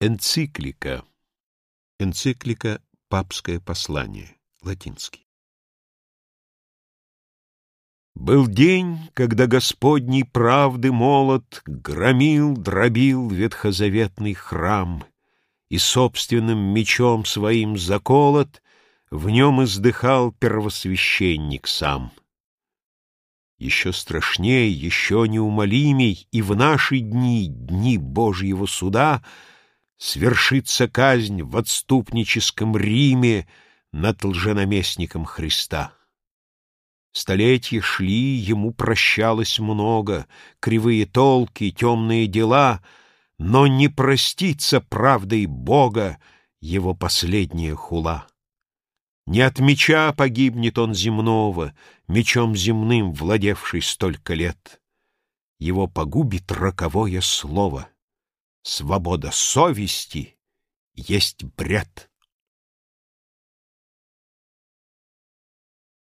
Энциклика. Энциклика — папское послание, латинский. Был день, когда Господний правды молот Громил, дробил ветхозаветный храм, И собственным мечом своим заколот В нем издыхал первосвященник сам. Еще страшней, еще неумолимей И в наши дни, дни Божьего суда — свершится казнь в отступническом Риме над лженаместником Христа. Столетия шли, ему прощалось много, кривые толки, темные дела, но не простится правдой Бога его последняя хула. Не от меча погибнет он земного, мечом земным владевший столько лет. Его погубит роковое слово — Свобода совести есть бред.